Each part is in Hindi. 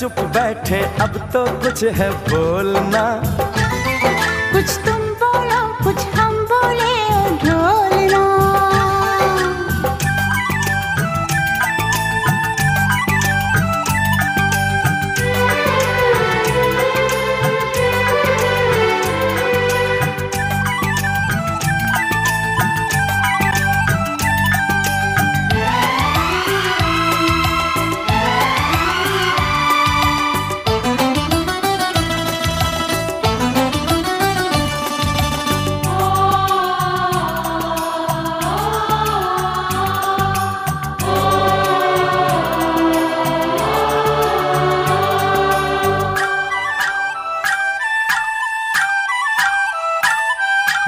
चुप बैठे अब तो कुछ है बोलना। कुछ तुम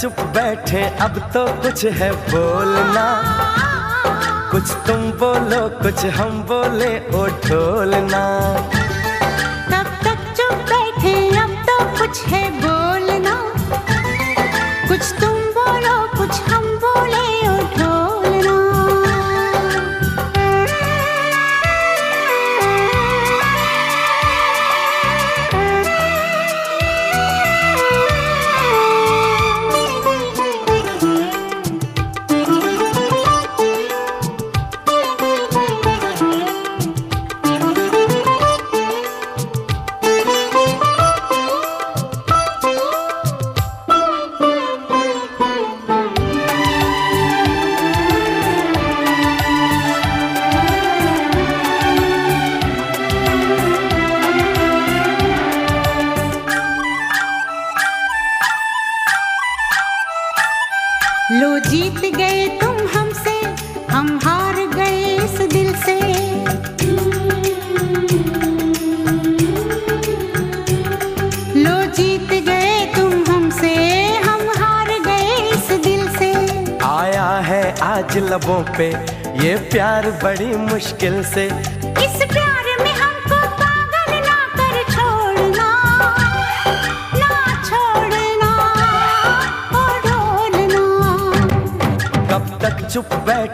चुप बैठे, अब तो कुछ है बोलना। कुछ तुम बोलो, कुछ हम बोले, ओ ढोलना। तब तक चुप बैठे, अब तो कुछ है बोलना। कुछ तुम हम हार गए इस दिल से। लो जीत गए तुम हमसे हम हार गए इस दिल से। आया है आज लबों पे ये प्यार बड़ी मुश्किल से। इस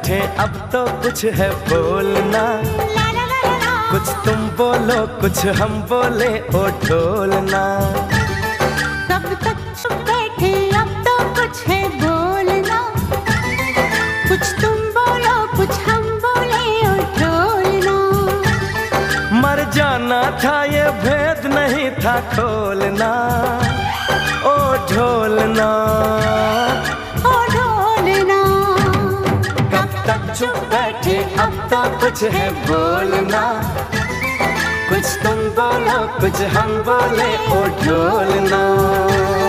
बैठे अब तो कुछ है बोलना। कुछ तुम बोलो कुछ हम बोले ओ ढोलना। कब तक चुप बैठे अब तो कुछ है बोलना। कुछ तुम बोलो कुछ हम बोले और ढोलना। मर जाना था ये भेद नहीं था खोलना। ढोलना ओ ढोलना। अब तो कुछ है बोलना। कुछ तुम बोलो कुछ हम बोले ओ ढोलना।